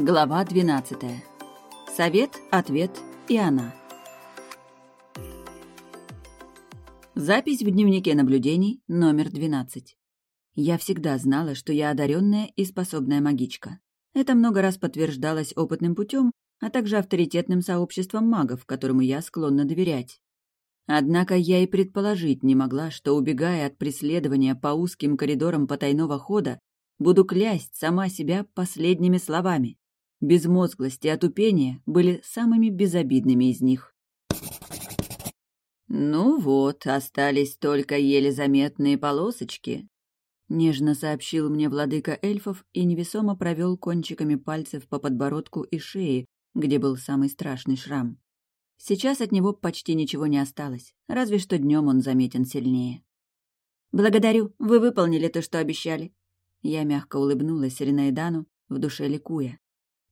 Глава 12. Совет, ответ и она. Запись в дневнике наблюдений номер 12. Я всегда знала, что я одаренная и способная магичка. Это много раз подтверждалось опытным путем, а также авторитетным сообществом магов, которому я склонна доверять. Однако я и предположить не могла, что, убегая от преследования по узким коридорам потайного хода, буду клясть сама себя последними словами. Безмозглость и отупение были самыми безобидными из них. «Ну вот, остались только еле заметные полосочки», — нежно сообщил мне владыка эльфов и невесомо провел кончиками пальцев по подбородку и шее, где был самый страшный шрам. Сейчас от него почти ничего не осталось, разве что днем он заметен сильнее. «Благодарю, вы выполнили то, что обещали». Я мягко улыбнулась Ринайдану, в душе ликуя.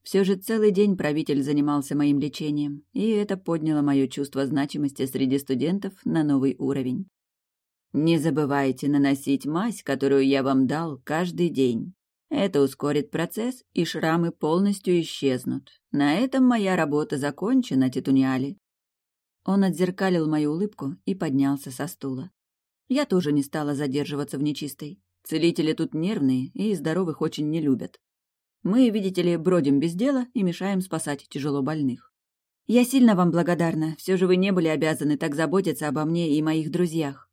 Все же целый день правитель занимался моим лечением, и это подняло мое чувство значимости среди студентов на новый уровень. Не забывайте наносить мазь, которую я вам дал, каждый день. Это ускорит процесс, и шрамы полностью исчезнут. На этом моя работа закончена, Титуниали. Он отзеркалил мою улыбку и поднялся со стула. Я тоже не стала задерживаться в нечистой. Целители тут нервные и здоровых очень не любят. Мы, видите ли, бродим без дела и мешаем спасать тяжело больных. Я сильно вам благодарна, все же вы не были обязаны так заботиться обо мне и моих друзьях.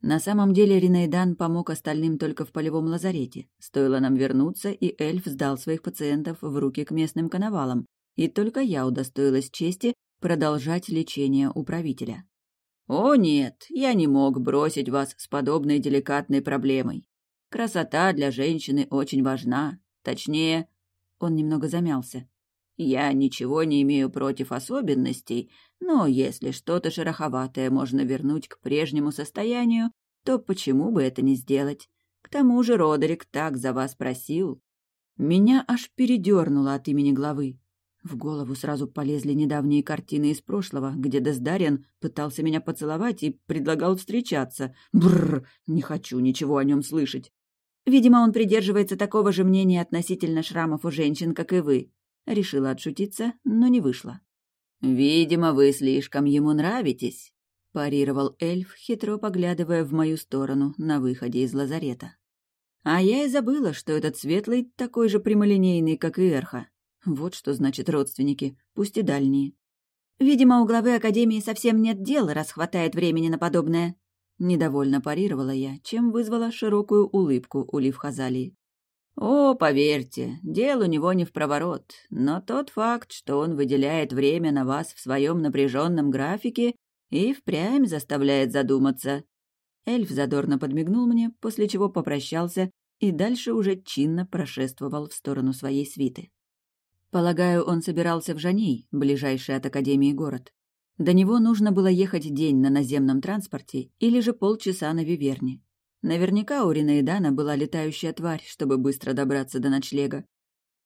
На самом деле Ринейдан помог остальным только в полевом лазарете. Стоило нам вернуться, и эльф сдал своих пациентов в руки к местным коновалам, и только я удостоилась чести продолжать лечение управителя. «О нет, я не мог бросить вас с подобной деликатной проблемой. Красота для женщины очень важна, Точнее, он немного замялся. Я ничего не имею против особенностей, но если что-то шероховатое можно вернуть к прежнему состоянию, то почему бы это не сделать? К тому же Родерик так за вас просил. Меня аж передернуло от имени главы. В голову сразу полезли недавние картины из прошлого, где Дездариан пытался меня поцеловать и предлагал встречаться. Бррр, не хочу ничего о нем слышать. Видимо, он придерживается такого же мнения относительно шрамов у женщин, как и вы. Решила отшутиться, но не вышло. «Видимо, вы слишком ему нравитесь», — парировал эльф, хитро поглядывая в мою сторону на выходе из лазарета. А я и забыла, что этот светлый такой же прямолинейный, как и Эрха. Вот что значит родственники, пусть и дальние. Видимо, у главы Академии совсем нет дела, раз хватает времени на подобное. Недовольно парировала я, чем вызвала широкую улыбку у Лив Хазалии. «О, поверьте, дел у него не в проворот, но тот факт, что он выделяет время на вас в своем напряженном графике и впрямь заставляет задуматься». Эльф задорно подмигнул мне, после чего попрощался и дальше уже чинно прошествовал в сторону своей свиты. Полагаю, он собирался в Жаней, ближайший от Академии город. До него нужно было ехать день на наземном транспорте или же полчаса на Виверне. Наверняка у Ринаидана была летающая тварь, чтобы быстро добраться до ночлега.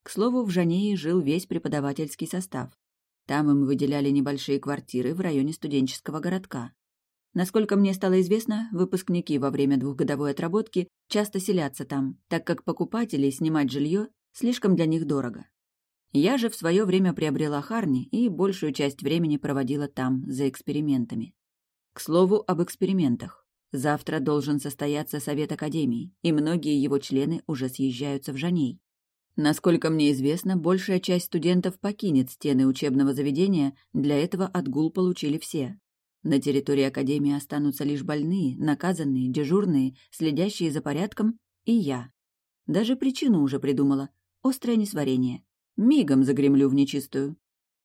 К слову, в Жанее жил весь преподавательский состав. Там им выделяли небольшие квартиры в районе студенческого городка. Насколько мне стало известно, выпускники во время двухгодовой отработки часто селятся там, так как покупатели снимать жилье слишком для них дорого. Я же в свое время приобрела Харни и большую часть времени проводила там, за экспериментами. К слову об экспериментах. Завтра должен состояться Совет Академии, и многие его члены уже съезжаются в Жаней. Насколько мне известно, большая часть студентов покинет стены учебного заведения, для этого отгул получили все. На территории Академии останутся лишь больные, наказанные, дежурные, следящие за порядком и я. Даже причину уже придумала – острое несварение. Мигом загремлю в нечистую.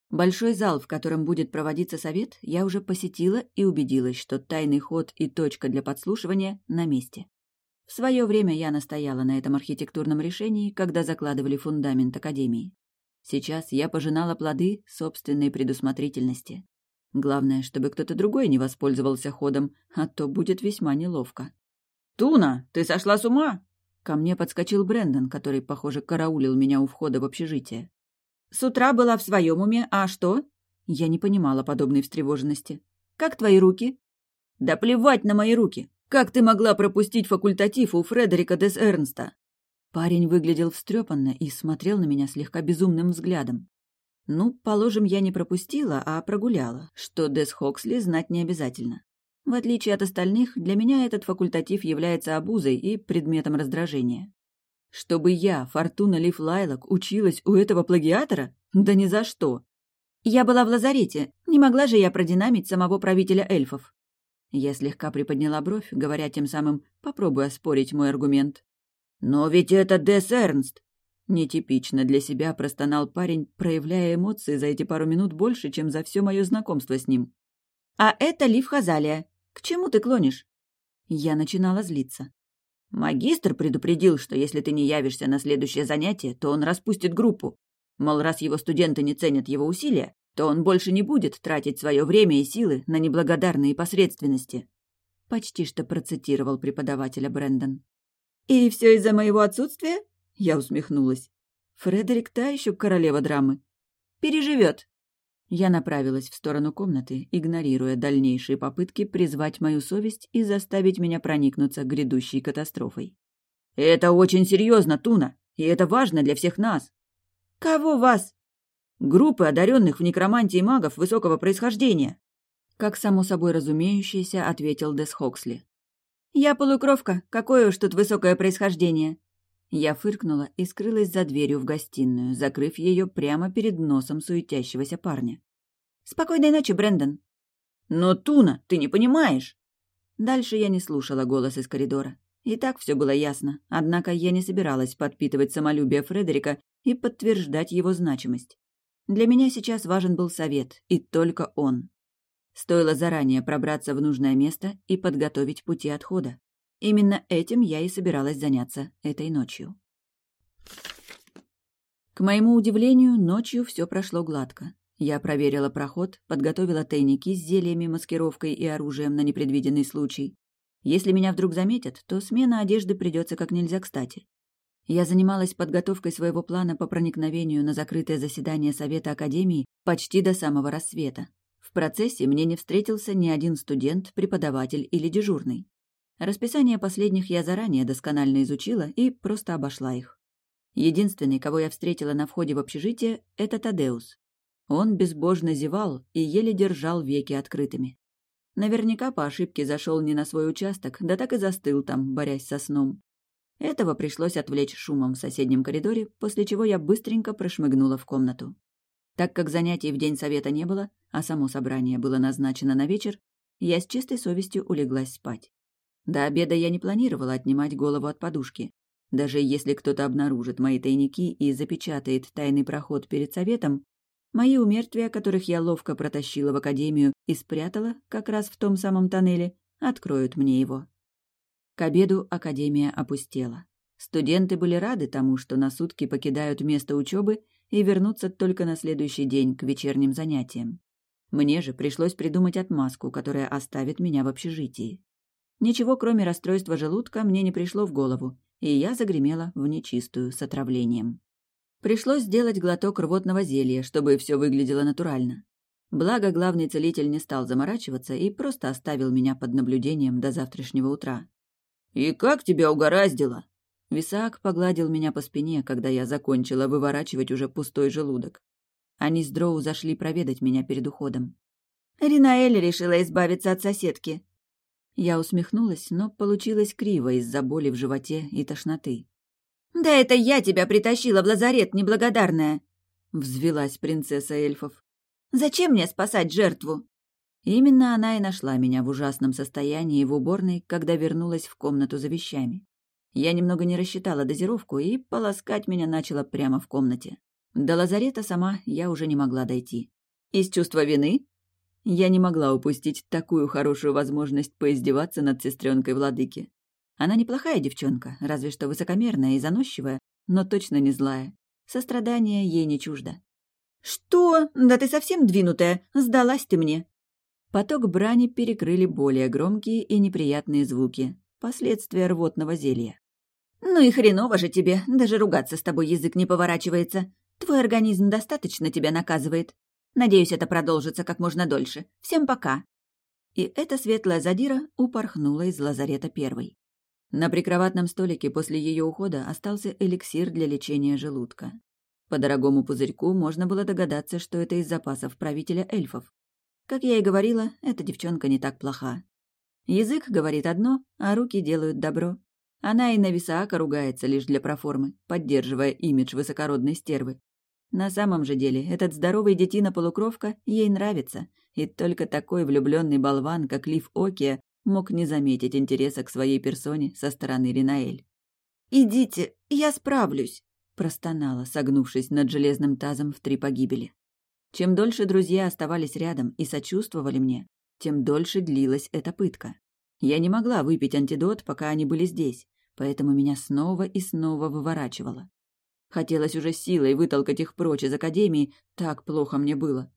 Большой зал, в котором будет проводиться совет, я уже посетила и убедилась, что тайный ход и точка для подслушивания на месте. В свое время я настояла на этом архитектурном решении, когда закладывали фундамент Академии. Сейчас я пожинала плоды собственной предусмотрительности. Главное, чтобы кто-то другой не воспользовался ходом, а то будет весьма неловко. «Туна, ты сошла с ума?» Ко мне подскочил Брэндон, который, похоже, караулил меня у входа в общежитие. «С утра была в своем уме, а что?» Я не понимала подобной встревоженности. «Как твои руки?» «Да плевать на мои руки! Как ты могла пропустить факультатив у Фредерика Дес Эрнста?» Парень выглядел встрепанно и смотрел на меня слегка безумным взглядом. Ну, положим, я не пропустила, а прогуляла, что Дес Хоксли знать не обязательно. В отличие от остальных, для меня этот факультатив является обузой и предметом раздражения. Чтобы я, Фортуна Лив Лайлок, училась у этого плагиатора? Да ни за что. Я была в лазарете, не могла же я продинамить самого правителя эльфов. Я слегка приподняла бровь, говоря тем самым «попробуй оспорить мой аргумент». «Но ведь это Дес Эрнст!» Нетипично для себя простонал парень, проявляя эмоции за эти пару минут больше, чем за все мое знакомство с ним. «А это Лив Хазалия. К чему ты клонишь?» Я начинала злиться. Магистр предупредил, что если ты не явишься на следующее занятие, то он распустит группу. Мол, раз его студенты не ценят его усилия, то он больше не будет тратить свое время и силы на неблагодарные посредственности. Почти что процитировал преподавателя Брэндон. «И все из-за моего отсутствия?» Я усмехнулась. Фредерик та еще королева драмы. «Переживет». Я направилась в сторону комнаты, игнорируя дальнейшие попытки призвать мою совесть и заставить меня проникнуться грядущей катастрофой. «Это очень серьезно, Туна, и это важно для всех нас». «Кого вас?» «Группы одаренных в некромантии магов высокого происхождения», как само собой разумеющееся, ответил Дес Хоксли. «Я полукровка. Какое уж тут высокое происхождение?» Я фыркнула и скрылась за дверью в гостиную, закрыв ее прямо перед носом суетящегося парня. «Спокойной ночи, Брэндон!» «Но, Туна, ты не понимаешь!» Дальше я не слушала голос из коридора. И так все было ясно, однако я не собиралась подпитывать самолюбие Фредерика и подтверждать его значимость. Для меня сейчас важен был совет, и только он. Стоило заранее пробраться в нужное место и подготовить пути отхода. Именно этим я и собиралась заняться этой ночью. К моему удивлению, ночью все прошло гладко. Я проверила проход, подготовила тайники с зельями, маскировкой и оружием на непредвиденный случай. Если меня вдруг заметят, то смена одежды придется как нельзя кстати. Я занималась подготовкой своего плана по проникновению на закрытое заседание Совета Академии почти до самого рассвета. В процессе мне не встретился ни один студент, преподаватель или дежурный. Расписание последних я заранее досконально изучила и просто обошла их. Единственный, кого я встретила на входе в общежитие, это Тадеус. Он безбожно зевал и еле держал веки открытыми. Наверняка по ошибке зашел не на свой участок, да так и застыл там, борясь со сном. Этого пришлось отвлечь шумом в соседнем коридоре, после чего я быстренько прошмыгнула в комнату. Так как занятий в день совета не было, а само собрание было назначено на вечер, я с чистой совестью улеглась спать. До обеда я не планировала отнимать голову от подушки. Даже если кто-то обнаружит мои тайники и запечатает тайный проход перед советом, мои умертвия, которых я ловко протащила в академию и спрятала как раз в том самом тоннеле, откроют мне его. К обеду академия опустела. Студенты были рады тому, что на сутки покидают место учебы и вернутся только на следующий день к вечерним занятиям. Мне же пришлось придумать отмазку, которая оставит меня в общежитии. Ничего, кроме расстройства желудка, мне не пришло в голову, и я загремела в нечистую с отравлением. Пришлось сделать глоток рвотного зелья, чтобы все выглядело натурально. Благо, главный целитель не стал заморачиваться и просто оставил меня под наблюдением до завтрашнего утра. «И как тебя угораздило?» Висаак погладил меня по спине, когда я закончила выворачивать уже пустой желудок. Они с Дроу зашли проведать меня перед уходом. «Ринаэль решила избавиться от соседки». Я усмехнулась, но получилось криво из-за боли в животе и тошноты. «Да это я тебя притащила в лазарет, неблагодарная!» Взвелась принцесса эльфов. «Зачем мне спасать жертву?» Именно она и нашла меня в ужасном состоянии в уборной, когда вернулась в комнату за вещами. Я немного не рассчитала дозировку, и полоскать меня начала прямо в комнате. До лазарета сама я уже не могла дойти. Из чувства вины я не могла упустить такую хорошую возможность поиздеваться над сестренкой владыки. Она неплохая девчонка, разве что высокомерная и заносчивая, но точно не злая. Сострадание ей не чуждо. «Что? Да ты совсем двинутая! Сдалась ты мне!» Поток брани перекрыли более громкие и неприятные звуки, последствия рвотного зелья. «Ну и хреново же тебе, даже ругаться с тобой язык не поворачивается. Твой организм достаточно тебя наказывает. Надеюсь, это продолжится как можно дольше. Всем пока!» И эта светлая задира упорхнула из лазарета первой. На прикроватном столике после ее ухода остался эликсир для лечения желудка. По дорогому пузырьку можно было догадаться, что это из запасов правителя эльфов. Как я и говорила, эта девчонка не так плоха. Язык говорит одно, а руки делают добро. Она и на Висаака ругается лишь для проформы, поддерживая имидж высокородной стервы. На самом же деле, этот здоровый детина-полукровка ей нравится, и только такой влюбленный болван, как Лив Окия, мог не заметить интереса к своей персоне со стороны Ринаэль. «Идите, я справлюсь», — простонала, согнувшись над железным тазом в три погибели. Чем дольше друзья оставались рядом и сочувствовали мне, тем дольше длилась эта пытка. Я не могла выпить антидот, пока они были здесь, поэтому меня снова и снова выворачивало. Хотелось уже силой вытолкать их прочь из академии, так плохо мне было.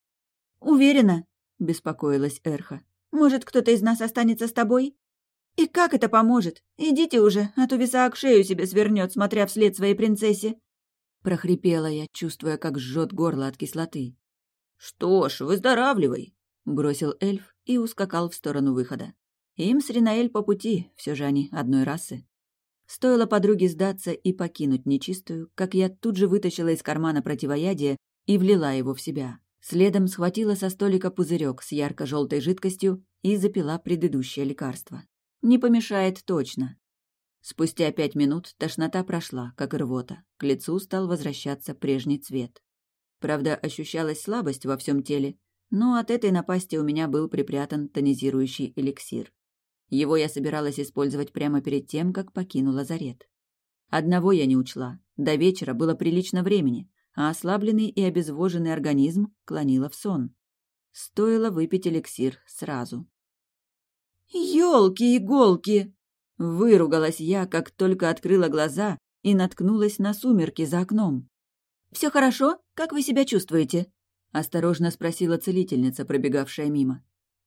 «Уверена?» — беспокоилась Эрха. «Может, кто-то из нас останется с тобой?» «И как это поможет? Идите уже, а то Висаак шею себе свернет, смотря вслед своей принцессе!» Прохрипела я, чувствуя, как жжет горло от кислоты. «Что ж, выздоравливай!» — бросил эльф и ускакал в сторону выхода. Им с Ринаэль по пути, все же они одной расы. Стоило подруге сдаться и покинуть нечистую, как я тут же вытащила из кармана противоядие и влила его в себя. Следом схватила со столика пузырек с ярко-желтой жидкостью и запила предыдущее лекарство. Не помешает точно. Спустя пять минут тошнота прошла, как рвота. К лицу стал возвращаться прежний цвет. Правда, ощущалась слабость во всем теле, но от этой напасти у меня был припрятан тонизирующий эликсир. Его я собиралась использовать прямо перед тем, как покинула зарет. Одного я не учла. До вечера было прилично времени, а ослабленный и обезвоженный организм клонило в сон. Стоило выпить эликсир сразу. «Елки-иголки!» Выругалась я, как только открыла глаза и наткнулась на сумерки за окном. «Все хорошо? Как вы себя чувствуете?» — осторожно спросила целительница, пробегавшая мимо.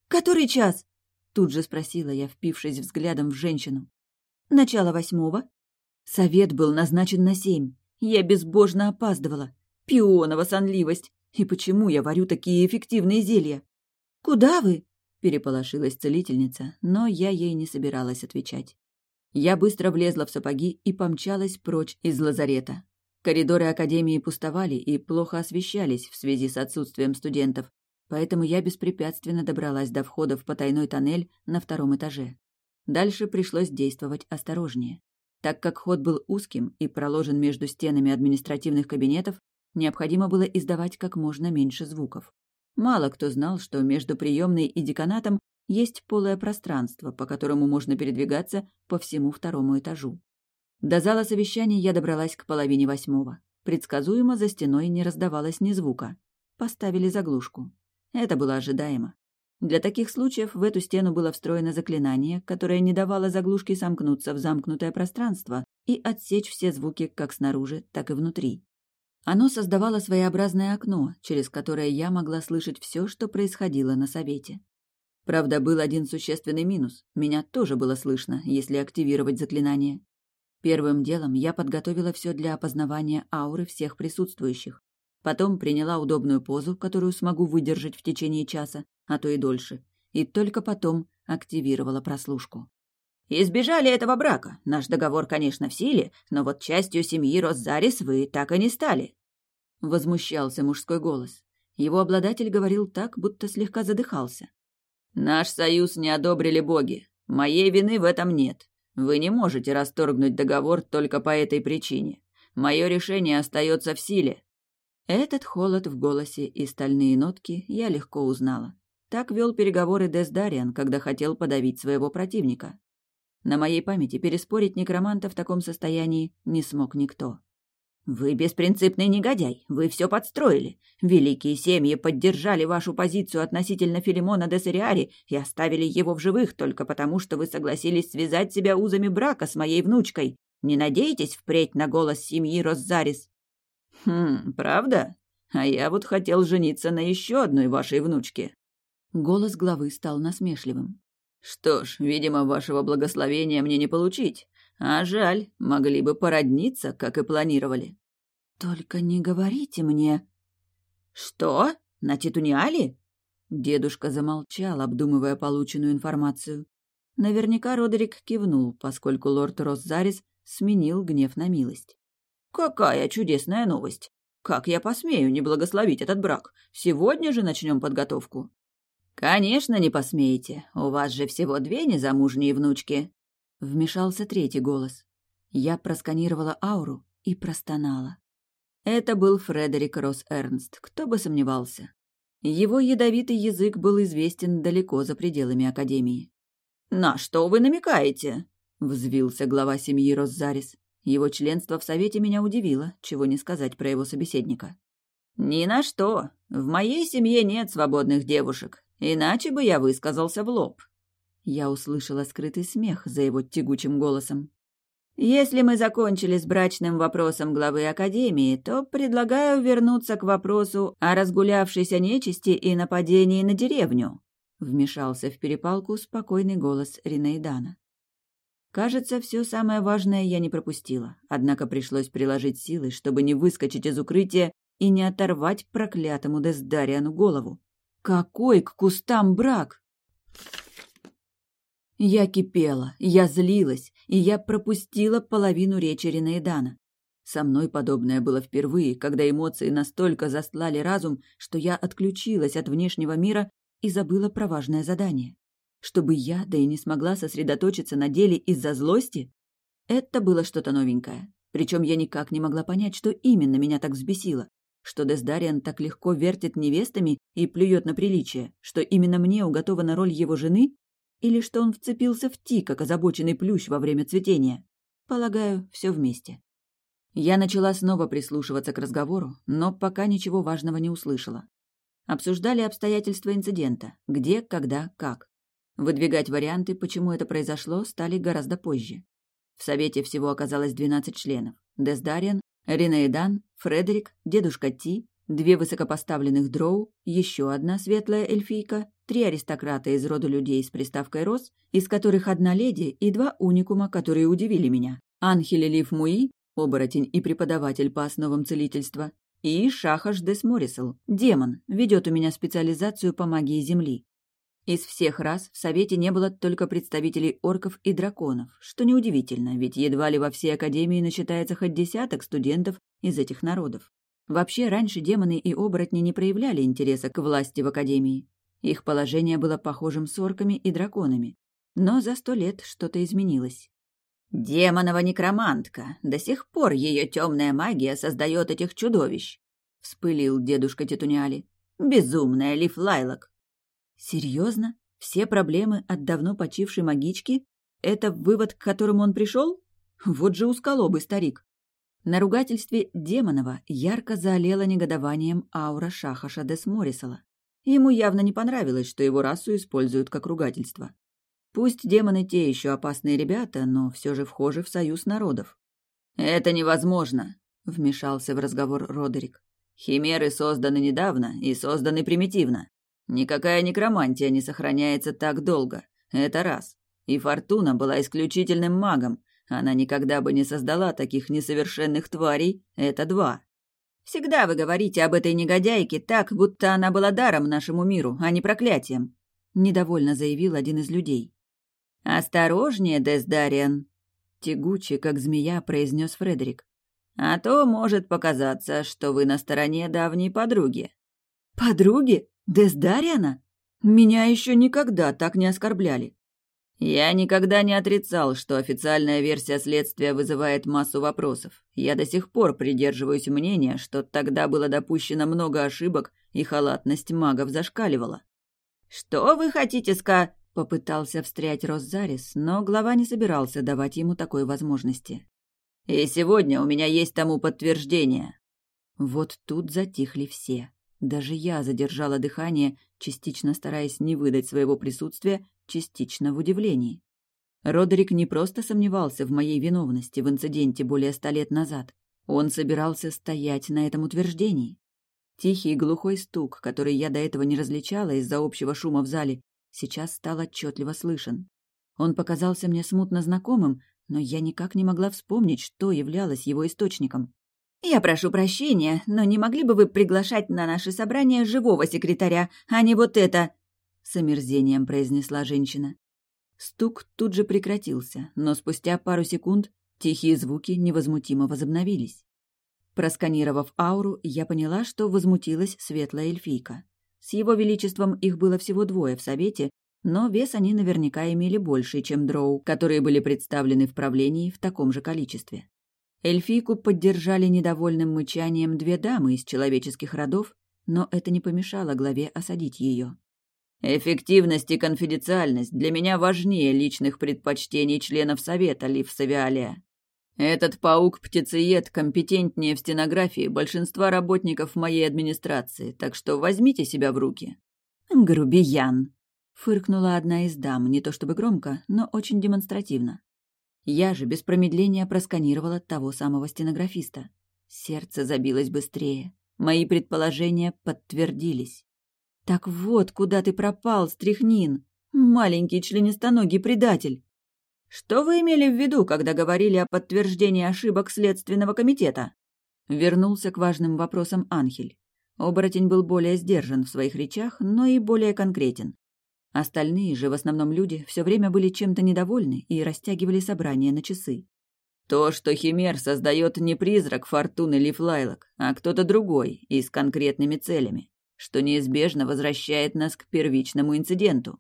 «Который час?» — тут же спросила я, впившись взглядом в женщину. «Начало восьмого». Совет был назначен на семь. Я безбожно опаздывала. Пионова сонливость! И почему я варю такие эффективные зелья? «Куда вы?» — переполошилась целительница, но я ей не собиралась отвечать. Я быстро влезла в сапоги и помчалась прочь из лазарета. Коридоры Академии пустовали и плохо освещались в связи с отсутствием студентов, поэтому я беспрепятственно добралась до входа в потайной тоннель на втором этаже. Дальше пришлось действовать осторожнее. Так как ход был узким и проложен между стенами административных кабинетов, необходимо было издавать как можно меньше звуков. Мало кто знал, что между приемной и деканатом есть полое пространство, по которому можно передвигаться по всему второму этажу. До зала совещаний я добралась к половине восьмого. Предсказуемо за стеной не раздавалось ни звука. Поставили заглушку. Это было ожидаемо. Для таких случаев в эту стену было встроено заклинание, которое не давало заглушке сомкнуться в замкнутое пространство и отсечь все звуки как снаружи, так и внутри. Оно создавало своеобразное окно, через которое я могла слышать все, что происходило на совете. Правда, был один существенный минус. Меня тоже было слышно, если активировать заклинание. Первым делом я подготовила все для опознавания ауры всех присутствующих. Потом приняла удобную позу, которую смогу выдержать в течение часа, а то и дольше. И только потом активировала прослушку. Избежали этого брака. Наш договор, конечно, в силе, но вот частью семьи Розарис вы так и не стали. Возмущался мужской голос. Его обладатель говорил так, будто слегка задыхался. Наш союз не одобрили боги. Моей вины в этом нет. Вы не можете расторгнуть договор только по этой причине. Мое решение остается в силе. Этот холод в голосе и стальные нотки я легко узнала. Так вел переговоры Дездариан, когда хотел подавить своего противника. На моей памяти переспорить некроманта в таком состоянии не смог никто. «Вы беспринципный негодяй, вы все подстроили. Великие семьи поддержали вашу позицию относительно Филимона де Сериари и оставили его в живых только потому, что вы согласились связать себя узами брака с моей внучкой. Не надейтесь впредь на голос семьи Роззарис». «Хм, правда? А я вот хотел жениться на еще одной вашей внучке». Голос главы стал насмешливым. Что ж, видимо, вашего благословения мне не получить. А жаль, могли бы породниться, как и планировали. Только не говорите мне. Что? На Титуниале? Дедушка замолчал, обдумывая полученную информацию. Наверняка Родерик кивнул, поскольку лорд Россарис сменил гнев на милость. «Какая чудесная новость! Как я посмею не благословить этот брак? Сегодня же начнем подготовку». «Конечно, не посмеете. У вас же всего две незамужние внучки». Вмешался третий голос. Я просканировала ауру и простонала. Это был Фредерик Росс Эрнст, кто бы сомневался. Его ядовитый язык был известен далеко за пределами Академии. «На что вы намекаете?» — взвился глава семьи Роззарис. Его членство в Совете меня удивило, чего не сказать про его собеседника. «Ни на что. В моей семье нет свободных девушек. Иначе бы я высказался в лоб». Я услышала скрытый смех за его тягучим голосом. «Если мы закончили с брачным вопросом главы Академии, то предлагаю вернуться к вопросу о разгулявшейся нечисти и нападении на деревню», — вмешался в перепалку спокойный голос Ринейдана. Кажется, все самое важное я не пропустила, однако пришлось приложить силы, чтобы не выскочить из укрытия и не оторвать проклятому Дездариану голову. «Какой к кустам брак!» Я кипела, я злилась, и я пропустила половину речи Ринейдана. Со мной подобное было впервые, когда эмоции настолько застлали разум, что я отключилась от внешнего мира и забыла про важное задание. Чтобы я, да и не смогла сосредоточиться на деле из-за злости? Это было что-то новенькое. Причем я никак не могла понять, что именно меня так взбесило. Что Дездариан так легко вертит невестами и плюет на приличие, что именно мне уготована роль его жены, или что он вцепился в ти, как озабоченный плющ во время цветения? Полагаю, все вместе. Я начала снова прислушиваться к разговору, но пока ничего важного не услышала. Обсуждали обстоятельства инцидента, где, когда, как. Выдвигать варианты, почему это произошло, стали гораздо позже. В Совете всего оказалось 12 членов. Дездариан, Ринейдан, Фредерик, дедушка Ти, две высокопоставленных дроу, еще одна светлая эльфийка, три аристократа из рода людей с приставкой «Рос», из которых одна леди и два уникума, которые удивили меня. Анхель Лив Муи, оборотень и преподаватель по основам целительства, и Шахаш Дес Морисел, демон, ведет у меня специализацию по магии Земли. Из всех рас в Совете не было только представителей орков и драконов, что неудивительно, ведь едва ли во всей Академии насчитается хоть десяток студентов из этих народов. Вообще, раньше демоны и оборотни не проявляли интереса к власти в Академии. Их положение было похожим с орками и драконами. Но за сто лет что-то изменилось. «Демонова некромантка! До сих пор ее темная магия создает этих чудовищ!» — вспылил дедушка Тетуниали. «Безумная Лиф Лайлок!» «Серьезно? Все проблемы от давно почившей магички? Это вывод, к которому он пришел? Вот же усколобый старик!» На ругательстве Демонова ярко заолела негодованием аура Шахаша Дес Морисала. Ему явно не понравилось, что его расу используют как ругательство. Пусть демоны те еще опасные ребята, но все же вхожи в союз народов. «Это невозможно», — вмешался в разговор Родерик. «Химеры созданы недавно и созданы примитивно. Никакая некромантия не сохраняется так долго. Это раз. И Фортуна была исключительным магом, она никогда бы не создала таких несовершенных тварей. Это два. Всегда вы говорите об этой негодяйке так, будто она была даром нашему миру, а не проклятием», — недовольно заявил один из людей. «Осторожнее, Дездариан», — тягуче, как змея, произнес Фредерик. «А то может показаться, что вы на стороне давней подруги». «Подруги? Дездариана? Меня еще никогда так не оскорбляли. Я никогда не отрицал, что официальная версия следствия вызывает массу вопросов. Я до сих пор придерживаюсь мнения, что тогда было допущено много ошибок, и халатность магов зашкаливала. «Что вы хотите ска...» — попытался встрять Роззарис, но глава не собирался давать ему такой возможности. «И сегодня у меня есть тому подтверждение». Вот тут затихли все. Даже я задержала дыхание, частично стараясь не выдать своего присутствия частично в удивлении. Родерик не просто сомневался в моей виновности в инциденте более ста лет назад. Он собирался стоять на этом утверждении. Тихий глухой стук, который я до этого не различала из-за общего шума в зале, сейчас стал отчетливо слышен. Он показался мне смутно знакомым, но я никак не могла вспомнить, что являлось его источником. «Я прошу прощения, но не могли бы вы приглашать на наше собрание живого секретаря, а не вот это?» с омерзением произнесла женщина. Стук тут же прекратился, но спустя пару секунд тихие звуки невозмутимо возобновились. Просканировав ауру, я поняла, что возмутилась светлая эльфийка. С его величеством их было всего двое в совете, но вес они наверняка имели больше, чем дроу, которые были представлены в правлении в таком же количестве. Эльфийку поддержали недовольным мычанием две дамы из человеческих родов, но это не помешало главе осадить ее. «Эффективность и конфиденциальность для меня важнее личных предпочтений членов Совета, Лив Савиалия. Этот паук-птицеед компетентнее в стенографии большинства работников моей администрации, так что возьмите себя в руки». «Грубиян!» — фыркнула одна из дам, не то чтобы громко, но очень демонстративно. Я же без промедления просканировала того самого стенографиста. Сердце забилось быстрее. Мои предположения подтвердились. «Так вот, куда ты пропал, Стряхнин! Маленький членистоногий предатель!» «Что вы имели в виду, когда говорили о подтверждении ошибок Следственного комитета?» Вернулся к важным вопросам Анхель. Оборотень был более сдержан в своих речах, но и более конкретен. Остальные же, в основном люди, все время были чем-то недовольны и растягивали собрание на часы. То, что Химер создает не призрак Фортуны Лифлайлок, а кто-то другой и с конкретными целями, что неизбежно возвращает нас к первичному инциденту.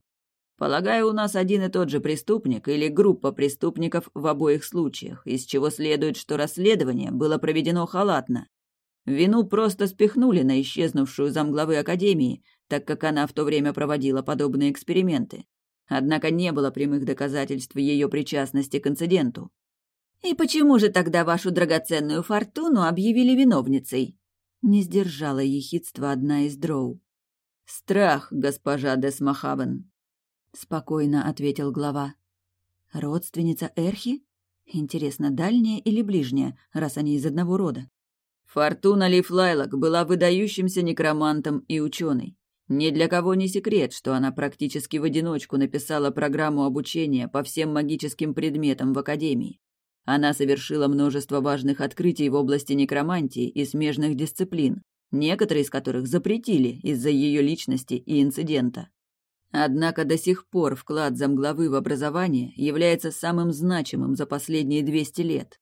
Полагаю, у нас один и тот же преступник или группа преступников в обоих случаях, из чего следует, что расследование было проведено халатно. Вину просто спихнули на исчезнувшую замглавы Академии, так как она в то время проводила подобные эксперименты. Однако не было прямых доказательств ее причастности к инциденту. «И почему же тогда вашу драгоценную фортуну объявили виновницей?» Не сдержала ехидства одна из дроу. «Страх, госпожа Десмахабен», — спокойно ответил глава. «Родственница Эрхи? Интересно, дальняя или ближняя, раз они из одного рода?» Фортуна Лифлайлок была выдающимся некромантом и ученой. Ни для кого не секрет, что она практически в одиночку написала программу обучения по всем магическим предметам в Академии. Она совершила множество важных открытий в области некромантии и смежных дисциплин, некоторые из которых запретили из-за ее личности и инцидента. Однако до сих пор вклад замглавы в образование является самым значимым за последние 200 лет.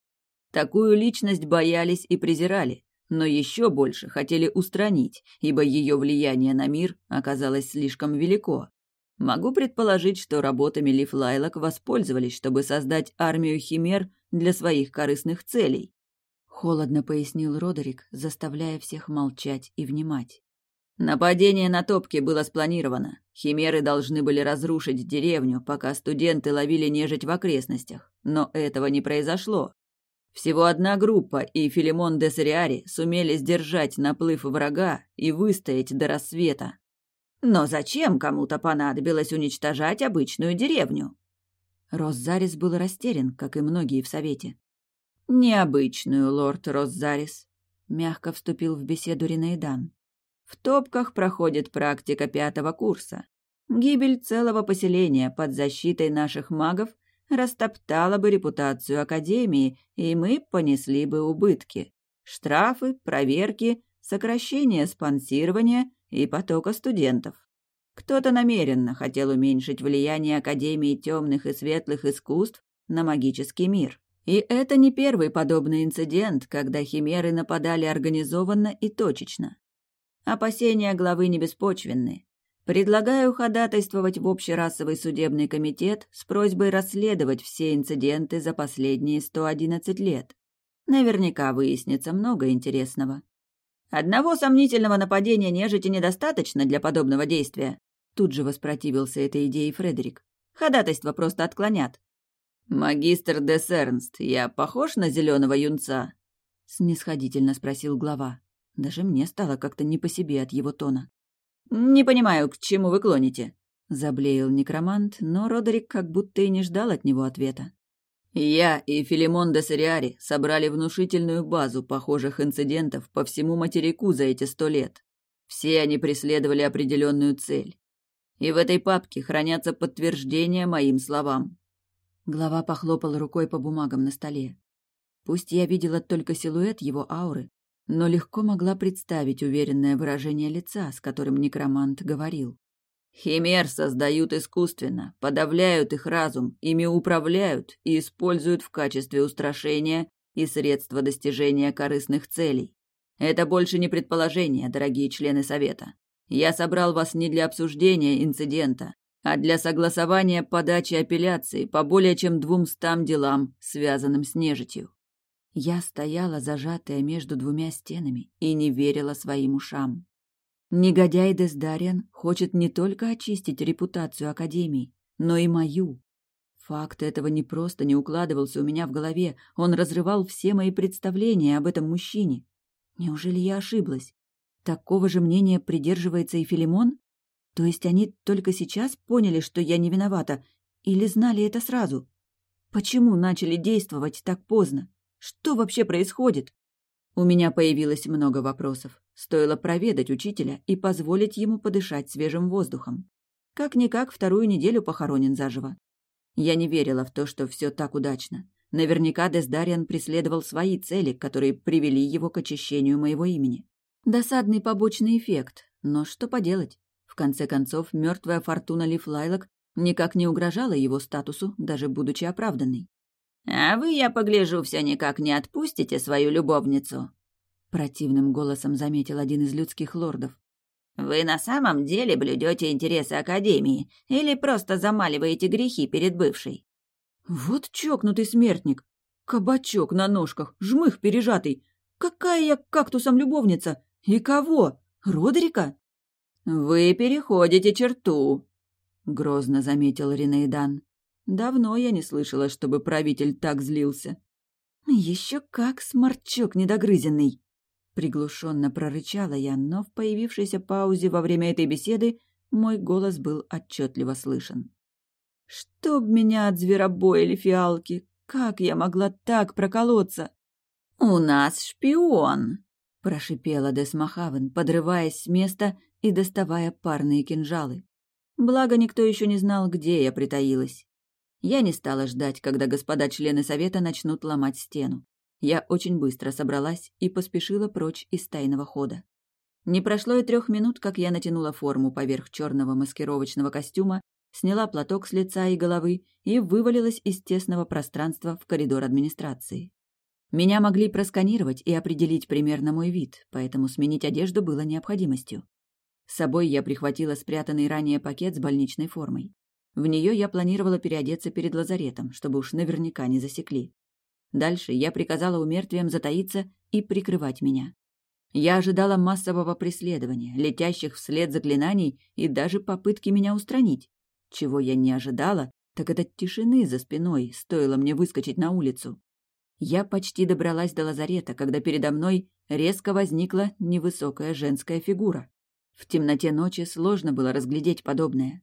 Такую личность боялись и презирали, но еще больше хотели устранить, ибо ее влияние на мир оказалось слишком велико. Могу предположить, что работами Лиф Лайлок воспользовались, чтобы создать армию химер для своих корыстных целей. Холодно пояснил Родерик, заставляя всех молчать и внимать. Нападение на топки было спланировано. Химеры должны были разрушить деревню, пока студенты ловили нежить в окрестностях. Но этого не произошло. Всего одна группа и Филимон де Сориари сумели сдержать наплыв врага и выстоять до рассвета. Но зачем кому-то понадобилось уничтожать обычную деревню? Роззарис был растерян, как и многие в Совете. «Необычную, лорд Роззарис», — мягко вступил в беседу Ринейдан. «В топках проходит практика пятого курса. Гибель целого поселения под защитой наших магов — растоптала бы репутацию Академии, и мы понесли бы убытки. Штрафы, проверки, сокращение спонсирования и потока студентов. Кто-то намеренно хотел уменьшить влияние Академии темных и светлых искусств на магический мир. И это не первый подобный инцидент, когда химеры нападали организованно и точечно. Опасения главы не беспочвенны. Предлагаю ходатайствовать в Общерасовый судебный комитет с просьбой расследовать все инциденты за последние 111 лет. Наверняка выяснится много интересного. Одного сомнительного нападения нежити недостаточно для подобного действия. Тут же воспротивился этой идее Фредерик. Ходатайство просто отклонят. «Магистр де Сернст, я похож на зеленого юнца?» Снисходительно спросил глава. Даже мне стало как-то не по себе от его тона. «Не понимаю, к чему вы клоните?» — заблеял некромант, но Родерик как будто и не ждал от него ответа. «Я и Филимон де Сориари собрали внушительную базу похожих инцидентов по всему материку за эти сто лет. Все они преследовали определенную цель. И в этой папке хранятся подтверждения моим словам». Глава похлопал рукой по бумагам на столе. Пусть я видела только силуэт его ауры, но легко могла представить уверенное выражение лица, с которым некромант говорил. Химер создают искусственно, подавляют их разум, ими управляют и используют в качестве устрашения и средства достижения корыстных целей. Это больше не предположение, дорогие члены Совета. Я собрал вас не для обсуждения инцидента, а для согласования подачи апелляции по более чем двумстам делам, связанным с нежитью. Я стояла зажатая между двумя стенами и не верила своим ушам. Негодяй Дездариан хочет не только очистить репутацию Академии, но и мою. Факт этого не просто не укладывался у меня в голове, он разрывал все мои представления об этом мужчине. Неужели я ошиблась? Такого же мнения придерживается и Филимон? То есть они только сейчас поняли, что я не виновата, или знали это сразу? Почему начали действовать так поздно? Что вообще происходит? У меня появилось много вопросов. Стоило проведать учителя и позволить ему подышать свежим воздухом. Как-никак вторую неделю похоронен заживо. Я не верила в то, что все так удачно. Наверняка Дездариан преследовал свои цели, которые привели его к очищению моего имени. Досадный побочный эффект, но что поделать? В конце концов, мертвая фортуна Лифлайлок никак не угрожала его статусу, даже будучи оправданной. «А вы, я погляжу, все никак не отпустите свою любовницу», — противным голосом заметил один из людских лордов. «Вы на самом деле блюдете интересы Академии или просто замаливаете грехи перед бывшей?» «Вот чокнутый смертник! Кабачок на ножках, жмых пережатый! Какая я кактусом любовница! И кого? Родрика?» «Вы переходите черту», — грозно заметил Ринейдан. Давно я не слышала, чтобы правитель так злился. Еще как сморчок недогрызенный! Приглушенно прорычала я, но в появившейся паузе во время этой беседы мой голос был отчетливо слышен. «Чтоб меня от зверобоя или фиалки! Как я могла так проколоться?» «У нас шпион!» — прошипела Десмахавен, подрываясь с места и доставая парные кинжалы. Благо, никто еще не знал, где я притаилась. Я не стала ждать, когда господа члены совета начнут ломать стену. Я очень быстро собралась и поспешила прочь из тайного хода. Не прошло и трех минут, как я натянула форму поверх черного маскировочного костюма, сняла платок с лица и головы и вывалилась из тесного пространства в коридор администрации. Меня могли просканировать и определить примерно мой вид, поэтому сменить одежду было необходимостью. С собой я прихватила спрятанный ранее пакет с больничной формой. В нее я планировала переодеться перед лазаретом, чтобы уж наверняка не засекли. Дальше я приказала умертвиям затаиться и прикрывать меня. Я ожидала массового преследования, летящих вслед заклинаний и даже попытки меня устранить. Чего я не ожидала, так это тишины за спиной, стоило мне выскочить на улицу. Я почти добралась до лазарета, когда передо мной резко возникла невысокая женская фигура. В темноте ночи сложно было разглядеть подобное.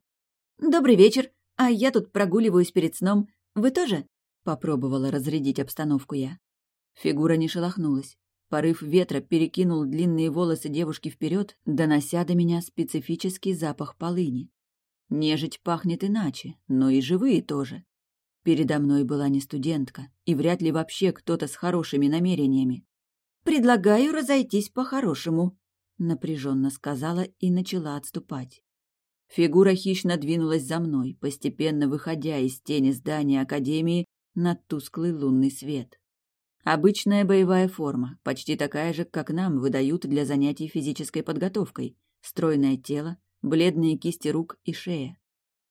«Добрый вечер. А я тут прогуливаюсь перед сном. Вы тоже?» Попробовала разрядить обстановку я. Фигура не шелохнулась. Порыв ветра перекинул длинные волосы девушки вперед, донося до меня специфический запах полыни. Нежить пахнет иначе, но и живые тоже. Передо мной была не студентка, и вряд ли вообще кто-то с хорошими намерениями. «Предлагаю разойтись по-хорошему», — напряженно сказала и начала отступать. Фигура хищно двинулась за мной, постепенно выходя из тени здания Академии на тусклый лунный свет. Обычная боевая форма, почти такая же, как нам выдают для занятий физической подготовкой. Стройное тело, бледные кисти рук и шея.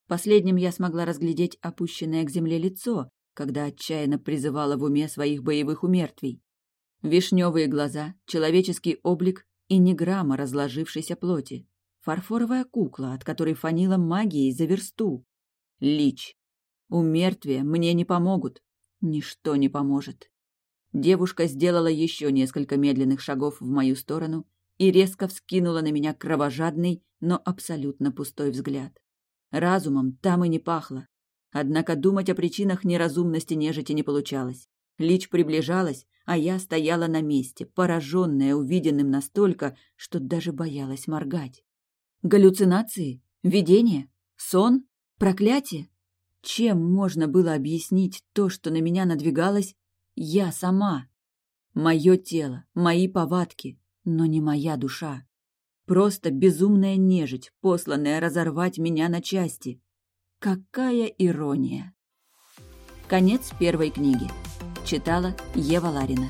Последним я смогла разглядеть опущенное к земле лицо, когда отчаянно призывала в уме своих боевых умертвий. Вишневые глаза, человеческий облик и ни грамма разложившейся плоти. Фарфоровая кукла, от которой фанила магией за версту. Лич. У мертвия мне не помогут. Ничто не поможет. Девушка сделала еще несколько медленных шагов в мою сторону и резко вскинула на меня кровожадный, но абсолютно пустой взгляд. Разумом там и не пахло. Однако думать о причинах неразумности нежити не получалось. Лич приближалась, а я стояла на месте, пораженная увиденным настолько, что даже боялась моргать. Галлюцинации? Видение? Сон? Проклятие? Чем можно было объяснить то, что на меня надвигалось я сама? Мое тело, мои повадки, но не моя душа. Просто безумная нежить, посланная разорвать меня на части. Какая ирония! Конец первой книги. Читала Ева Ларина.